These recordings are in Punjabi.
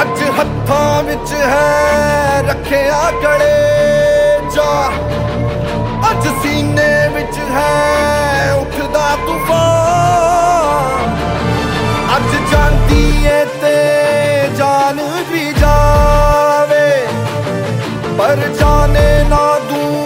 ਅੱਜ ਹੱਥਾਂ ਵਿੱਚ ਹੈ ਰੱਖਿਆ ਗੜੇ ਜਾ। ਅੱਜ ਸੀਨੇ ਵਿੱਚ ਹੈ ਉੱਠਦਾ ਤੂਫਾਨ। ਅੱਜ ਜਾਂਦੀ ਏ ਤੇ ਜਾਨ ਵੀ ਜਾਵੇ, ਪਰ ਜਾਣੇ ਨਾ ਦੂੰ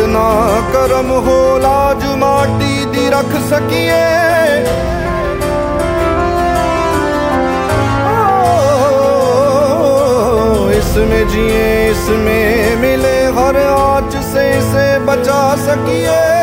ਘਟ ਨਾ ਕਰਮ ਹੋ ਲਾਜ ਮਾਟੀ ਦੀ ਰੱਖ ਸਕੀਏ इसमें जिए इसमें मिले हर आज से इसे बचा सकिए